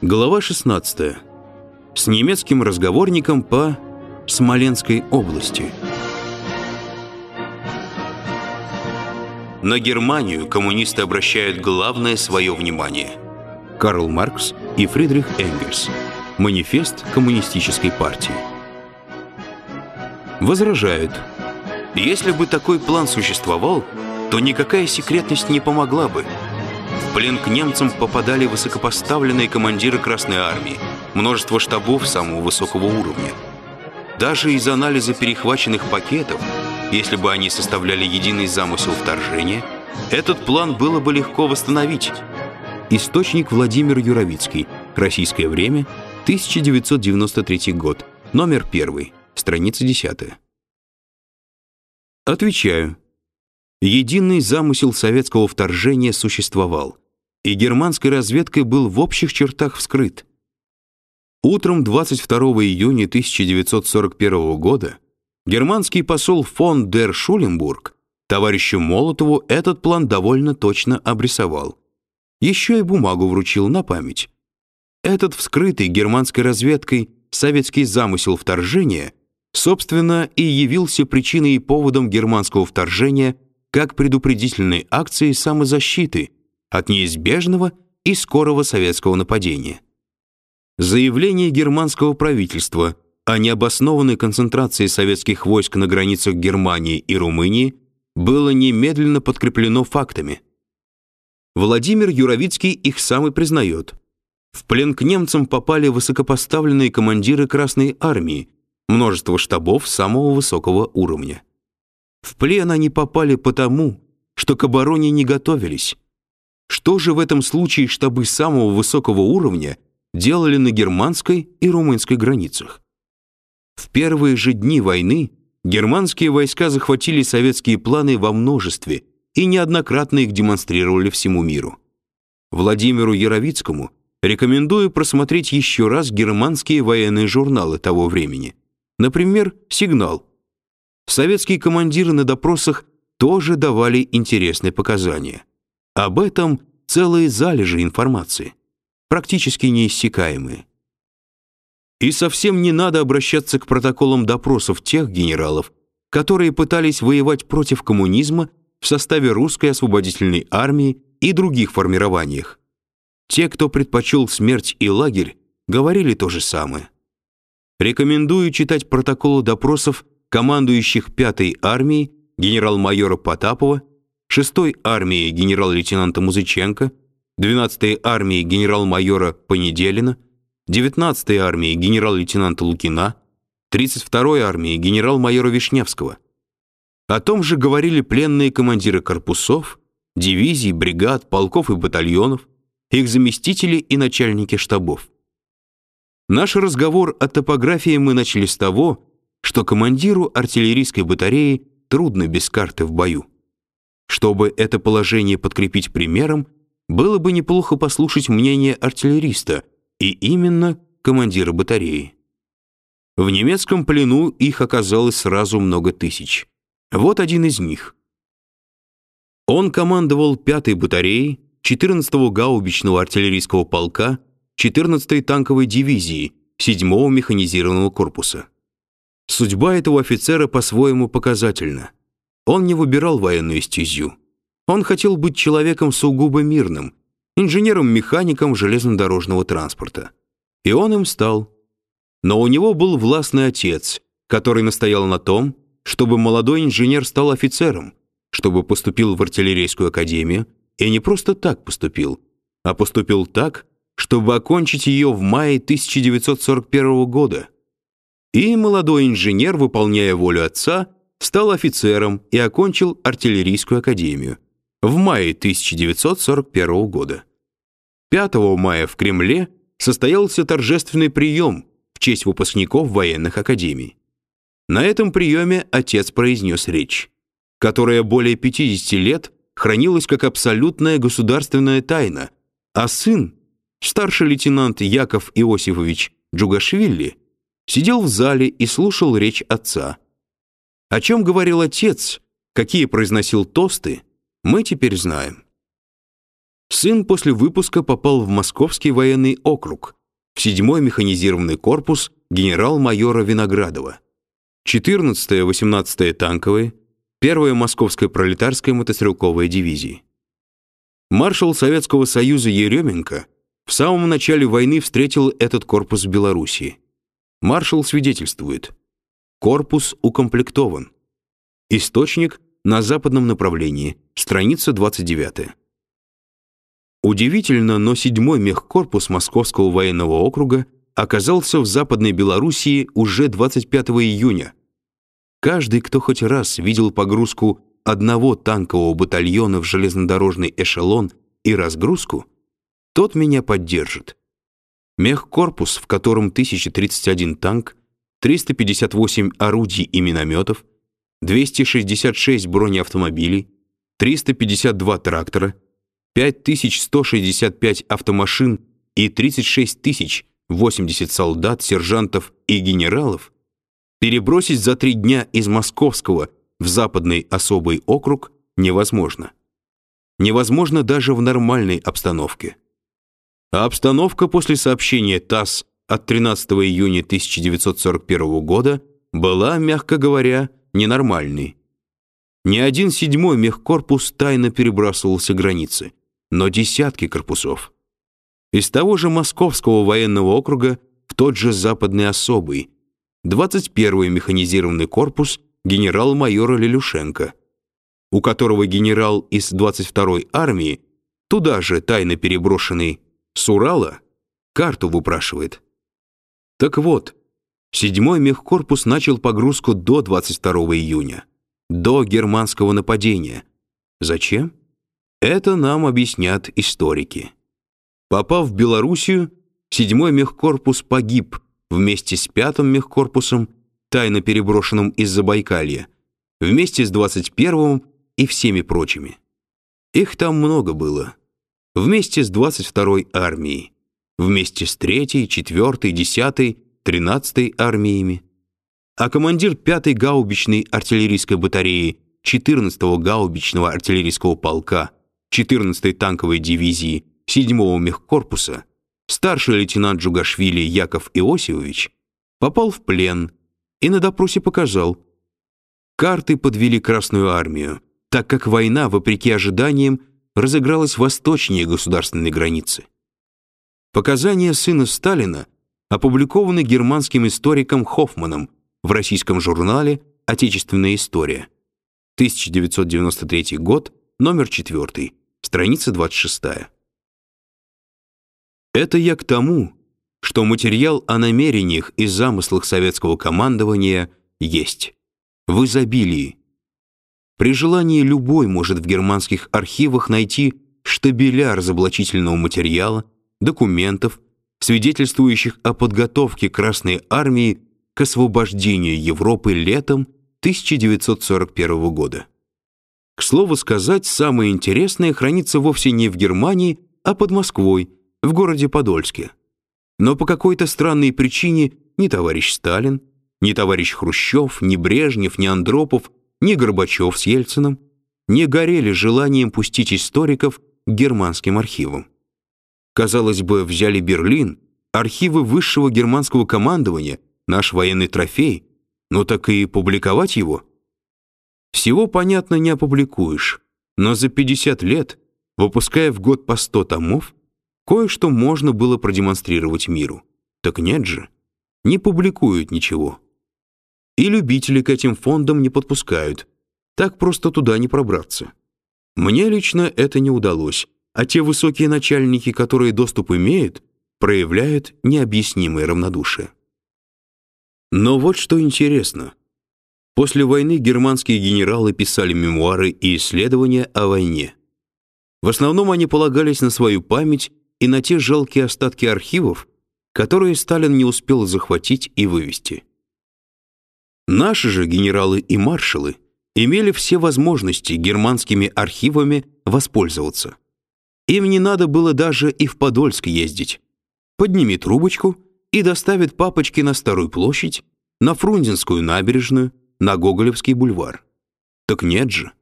Глава 16. С немецким разговорником по Смоленской области. На Германию коммунисты обращают главное свое внимание. Карл Маркс и Фридрих Энгельс. Манифест коммунистической партии. Возражают. Если бы такой план существовал, то никакая секретность не помогла бы – в плен к немцам попадали высокопоставленные командиры Красной Армии, множество штабов самого высокого уровня. Даже из анализа перехваченных пакетов, если бы они составляли единый замысел вторжения, этот план было бы легко восстановить. Источник Владимир Юровицкий. Российское время. 1993 год. Номер 1. Страница 10. Отвечаю. Единый замысел советского вторжения существовал, и германской разведкой был в общих чертах вскрыт. Утром 22 июня 1941 года германский посол фон дер Шуленбург товарищу Молотову этот план довольно точно обрисовал. Еще и бумагу вручил на память. Этот вскрытый германской разведкой советский замысел вторжения, собственно, и явился причиной и поводом германского вторжения – как предупредительной акции самозащиты от неизбежного и скорого советского нападения. Заявление германского правительства о необоснованной концентрации советских войск на границах Германии и Румынии было немедленно подкреплено фактами. Владимир Юровицкий их сам и признает. В плен к немцам попали высокопоставленные командиры Красной армии, множество штабов самого высокого уровня. В плен они попали потому, что к обороне не готовились. Что же в этом случае штабы самого высокого уровня делали на германской и румынской границах? В первые же дни войны германские войска захватили советские планы во множестве и неоднократно их демонстрировали всему миру. Владимиру Яровицкому рекомендую просмотреть еще раз германские военные журналы того времени. Например, «Сигнал», советские командиры на допросах тоже давали интересные показания. Об этом целые залежи информации, практически неиссякаемые. И совсем не надо обращаться к протоколам допросов тех генералов, которые пытались воевать против коммунизма в составе русской освободительной армии и других формированиях. Те, кто предпочел смерть и лагерь, говорили то же самое. Рекомендую читать протоколы допросов командующих 5-й армией генерал-майора Потапова, 6-й армией генерал-лейтенанта Музыченко, 12-й армией генерал-майора Понеделина, 19-й армией генерал-лейтенанта Лукина, 32-й армией генерал-майора Вишневского. О том же говорили пленные командиры корпусов, дивизий, бригад, полков и батальонов, их заместители и начальники штабов. Наш разговор о топографии мы начали с того, что командиру артиллерийской батареи трудно без карты в бою. Чтобы это положение подкрепить примером, было бы неплохо послушать мнение артиллериста, и именно командира батареи. В немецком плену их оказалось сразу много тысяч. Вот один из них. Он командовал 5-й батареей 14-го гаубичного артиллерийского полка 14-й танковой дивизии 7-го механизированного корпуса. Судьба этого офицера по-своему показательна. Он не выбирал военную стезю. Он хотел быть человеком сугубо мирным, инженером-механиком железнодорожного транспорта. И он им стал. Но у него был властный отец, который настоял на том, чтобы молодой инженер стал офицером, чтобы поступил в артиллерийскую академию, и не просто так поступил, а поступил так, чтобы окончить ее в мае 1941 года. И молодой инженер, выполняя волю отца, стал офицером и окончил артиллерийскую академию в мае 1941 года. 5 мая в Кремле состоялся торжественный прием в честь выпускников военных академий. На этом приеме отец произнес речь, которая более 50 лет хранилась как абсолютная государственная тайна, а сын, старший лейтенант Яков Иосифович Джугашвили, сидел в зале и слушал речь отца. О чем говорил отец, какие произносил тосты, мы теперь знаем. Сын после выпуска попал в Московский военный округ, в 7-й механизированный корпус генерал-майора Виноградова. 14-я, 18-я танковые, 1-я Московская пролетарская мотострелковая дивизии. Маршал Советского Союза Еременко в самом начале войны встретил этот корпус в Белоруссии. Маршал свидетельствует: корпус укомплектован. Источник на западном направлении, страница 29. Удивительно, но седьмой мехкорпус Московского военного округа оказался в Западной Белоруссии уже 25 июня. Каждый, кто хоть раз видел погрузку одного танкового батальона в железнодорожный эшелон и разгрузку, тот меня поддержит. Мехкорпус, в котором 1031 танк, 358 орудий и минометов, 266 бронеавтомобилей, 352 трактора, 5165 автомашин и 36 тысяч 80 солдат, сержантов и генералов перебросить за три дня из Московского в Западный особый округ невозможно. Невозможно даже в нормальной обстановке. А обстановка после сообщения ТАСС от 13 июня 1941 года была, мягко говоря, ненормальной. Ни один седьмой мехкорпус тайно перебрасывался границы, но десятки корпусов. Из того же Московского военного округа в тот же Западный особый, 21-й механизированный корпус генерал-майора Лелюшенко, у которого генерал из 22-й армии, туда же тайно переброшенный с Урала, карту выпрашивает. Так вот, 7-й мехкорпус начал погрузку до 22 июня, до германского нападения. Зачем? Это нам объяснят историки. Попав в Белоруссию, 7-й мехкорпус погиб вместе с 5-м мехкорпусом, тайно переброшенным из Забайкалья, вместе с 21-м и всеми прочими. Их там много было. Вместе с 22-й армией, вместе с 3-й, 4-й, 10-й, 13-й армиями. А командир 5-й гаубичной артиллерийской батареи 14-го гаубичного артиллерийского полка 14-й танковой дивизии 7-го мехкорпуса старший лейтенант Джугашвили Яков Иосифович попал в плен и на допросе показал, карты подвели Красную армию, так как война, вопреки ожиданиям, разыгралась восточнее государственной границы. Показания сына Сталина опубликованы германским историком Хоффманом в российском журнале «Отечественная история». 1993 год, номер 4, страница 26. Это я к тому, что материал о намерениях и замыслах советского командования есть в изобилии. При желании любой может в германских архивах найти штабеля разоблачительного материала, документов, свидетельствующих о подготовке Красной армии к освобождению Европы летом 1941 года. К слову сказать, самое интересное хранится вовсе не в Германии, а под Москвой, в городе Подольске. Но по какой-то странной причине ни товарищ Сталин, ни товарищ Хрущев, ни Брежнев, ни Андропов, ни Горбачев с Ельциным не горели желанием пустить историков к германским архивам. Казалось бы, взяли Берлин, архивы высшего германского командования, наш военный трофей, но так и публиковать его. Всего, понятно, не опубликуешь, но за 50 лет, выпуская в год по 100 томов, Кое-что можно было продемонстрировать миру. Так нет же. Не публикуют ничего. И любители к этим фондам не подпускают. Так просто туда не пробраться. Мне лично это не удалось, а те высокие начальники, которые доступ имеют, проявляют необъяснимое равнодушие. Но вот что интересно. После войны германские генералы писали мемуары и исследования о войне. В основном они полагались на свою память и на те жалкие остатки архивов, которые Сталин не успел захватить и вывести. Наши же генералы и маршалы имели все возможности германскими архивами воспользоваться. Им не надо было даже и в Подольск ездить. Подними трубочку и доставит папочки на Старую площадь, на Фрунзенскую набережную, на Гоголевский бульвар. Так нет же.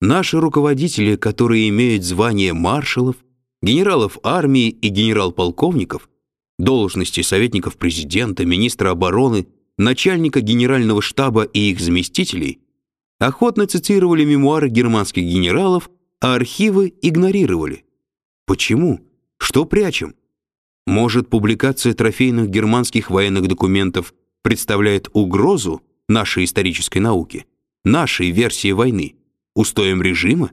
Наши руководители, которые имеют звание маршалов, генералов армии и генерал-полковников, должности советников президента, министра обороны, начальника генерального штаба и их заместителей охотно цитировали мемуары германских генералов, а архивы игнорировали. Почему? Что прячем? Может, публикация трофейных германских военных документов представляет угрозу нашей исторической науке, нашей версии войны, устоям режима?